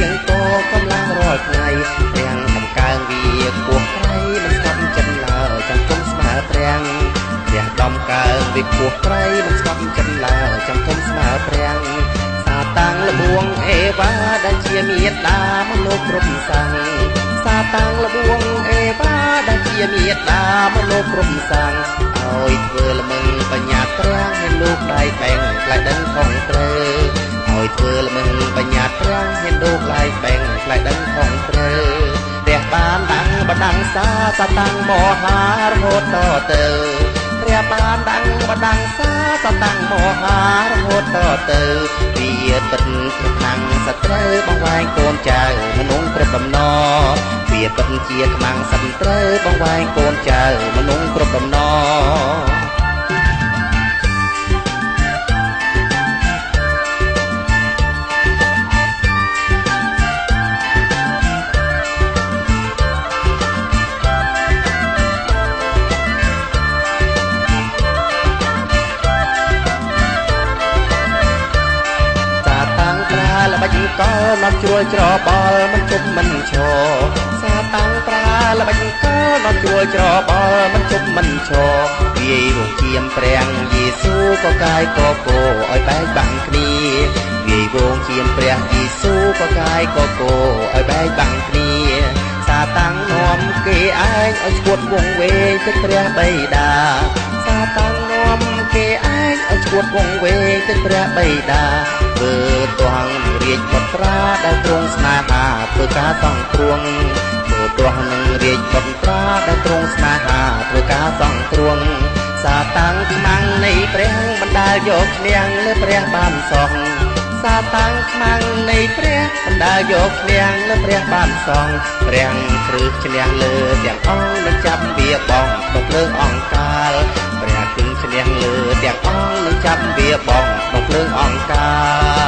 វាខំគៀងកកំឡុងរាល់ថ្ងៃទាំងកំកើងវាគោះក្រៃមិនស្គប់ចិនឡើចាំគុំស្មើព្រាំងព្រះដំកើងវាគោះក្រៃមិនស្គប់ចិនឡើចាំគុំស្មើព្រាំងសាតាំងលបួងអេវ៉ាដែលជាមេដាមនុស្សគ្រប់សង្ឃសាតាំងលបួងអេវ៉ាដែលជាមេដាមនុស្សគ្រប់សង្ឃឲ្យធ្វើល្មឹងបញ្ញាត្រាំងឲ្យលោកដៃបែងផ្លែដឹងខំត្រូវឲ្យធ្វើល្មឹងបញ្ញាត្រាំងឲ្យលោកដៃបែងផ្លែដឹងខំត្រូវព្រះបានដាំងបដាំងសាសតាំងមហារហូតតទៅព្រះបានដាំងបដាំងសាសតាំងមហារហូតតទៅវាពិតខ្លាំងសត្រូវបងវែងកូនចៅមនុស្សគ្រប់ដំណរវាពិតជាខ្មាំងសត្រូវបងវែងកូនចៅមនុស្សគ្រប់ដំណ កលមកជ្រួលច្របល់មិនជប់មិនឈរសាតាំងប្រាល្បិចកលមកជ្រួលច្របល់មិនជប់មិនឈរវាយរងជាមព្រះយេស៊ូក៏កាយក៏គោឲ្យបែកបាំងគ្នាវាយវងជាមព្រះយេស៊ូក៏កាយក៏គោឲ្យបែកបាំងគ្នាសាតាំងនាំគេឯងឲ្យឈួតវងវែងទឹកព្រះបិតាសាតាំងនាំគេឯងឲ្យឈួតវងវែងទឹកព្រះបិតាធ្វើទាស់ រាជបុត្រាដែលទ្រង់ស្នេហាធ្វើការសង្គ្រោះធ្វើទាស់នឹងរាជបុត្រាដែលទ្រង់ស្នេហាធ្វើការសង្គ្រោះសាតាំងខ្មាំងនៃព្រះបណ្ដាលយកឈ្នះលើព្រះបានសោះសាតាំងខ្មាំងនៃព្រះបណ្ដាលយកឈ្នះលើព្រះបានសងព្រះគ្រឹះឈ្នះលើទាំងអង្គនឹងចាប់វាបងក្នុងភ្លើងអង្កាលព្រះគ្រឹះឈ្នះលើទាំងអង្គនឹងចាប់វាបងក្នុងភ្លើងអង្កាល